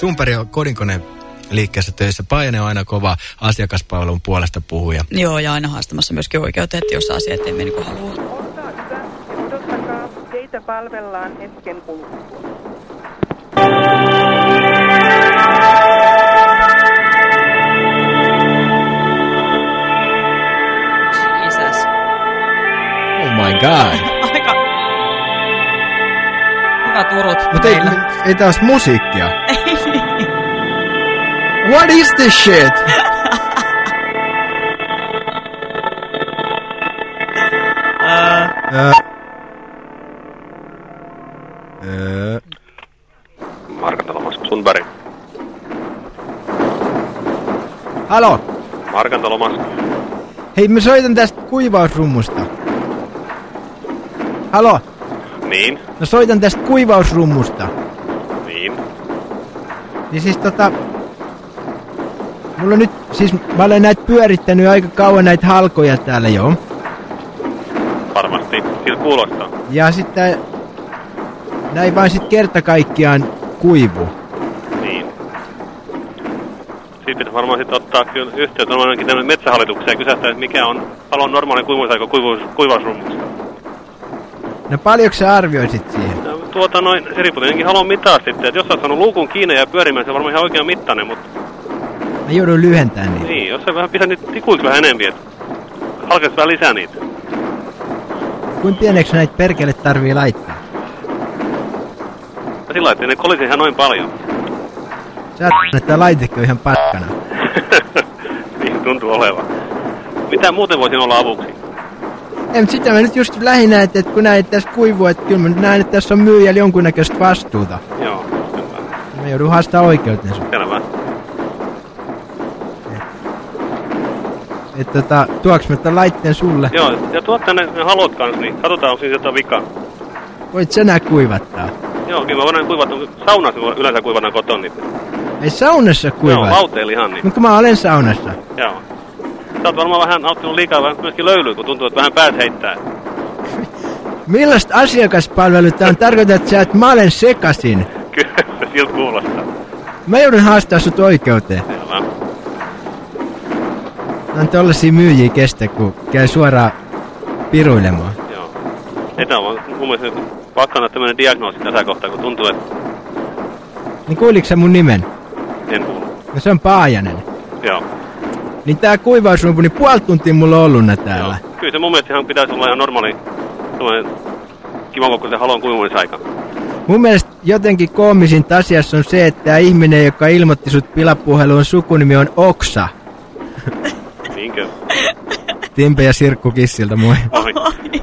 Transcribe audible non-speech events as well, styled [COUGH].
Sumperi on kodinkone liikkeessä töissä. Paine on aina kova asiakaspalvelun puolesta puhuja. Joo, ja aina haastamassa myöskin oikeuteen, että jos asiat ei mene niin kuin haluaa. Hyvä odottakaa. Teitä palvellaan hetken kuluttua. Jesus. Oh my god. [LAUGHS] Aika... Hyvät urut Mutta ei, meillä. ei taas musiikkia. [LAUGHS] What is this shit? Ö. Markantalomas Sundberg. Halo? Markantalomas. Hei, mä soitan tästä kuivausrummusta. Halo? Niin, Mä soitan tästä kuivausrummusta. niin. Niin siis tota... Mulla nyt, siis mä olen näitä pyörittänyt aika kauan näitä halkoja täällä jo. Varmasti. Siltä kuulostaa. Ja sitten näin vaan sit kerta kaikkiaan kuivu. Niin. Sitten pitäisi varmaan sitten ottaa kyllä yhteyttä ainakin tänne metsähallitukseen ja että mikä on palon normaali kuivuusaika kuivuus, kuivausrummussa. No paljonko sä arvioisit siihen? Ja Tuota noin, se riippuu tietenkin halon mittaa sitten, että jos sä oot saanut luukun kiinni ja pyörimään, se on varmaan ihan oikean mittainen, mutta Mä joudun lyhentämään niitä. niin, jos sä vähän pistät niitä tikuiksi vähän enempi, että halkeisi vähän lisää niitä. Kuinka pieneksi näitä perkele tarvii laittaa? Ja sillä että ne kolisi ihan noin paljon. Sä että laitekin on ihan paskana. [LAUGHS] niin tuntuu olevan. Mitä muuten voisin olla avuksi? Ei, mutta sitä mä nyt just lähinnä, että, että kun näin tässä kuivuu, että kyllä mä näen, että tässä on myyjällä jonkunnäköistä vastuuta. Joo, selvä. Mä joudun haastaa oikeutensa. Selvä. Että tota, tuoks mä tämän laitteen sulle? Joo, ja tuot tänne ne halot kanssa, niin katsotaan, onko siinä jotain vikaa. Voit sä nää kuivattaa? Joo, kyllä mä voin kuivata, saunassa yleensä kuivataan koton niitä. Ei saunassa Joo, kuivaa. lauteilla ihan niin. Mutta mä olen saunassa. Joo. Sä oot varmaan vähän nauttinut liikaa vähän myöskin löylyä, kun tuntuu, että vähän päät heittää. [LAUGHS] Millaista asiakaspalvelua tää on? Tarkoitat sä, että mä olen sekasin? Kyllä se siltä kuulostaa. Mä joudun haastaa sut oikeuteen. On tollasia myyjiä kestä, kun käy suoraan piruilemaan. Joo. Ei tää on mun mielestä nyt pakko antaa tämmönen diagnoosi tässä kohtaa, kun tuntuu, että Niin kuuliko sä mun nimen? en kuulu. No se on Paajanen. Joo. Niin tää kuivausrumpu, niin puoli tuntia mulla on ollut nää täällä. Joo. Kyllä se mun mielestä ihan pitäisi olla ihan normaali semmoinen kivan kokoisen halon kuivumisaika. Mun mielestä jotenkin koomisinta asiassa on se, että tää ihminen, joka ilmoitti sut pilapuheluun sukunimi on Oksa. Niinkö? Timpe ja Sirkku Kissiltä moi. Moi. Oi.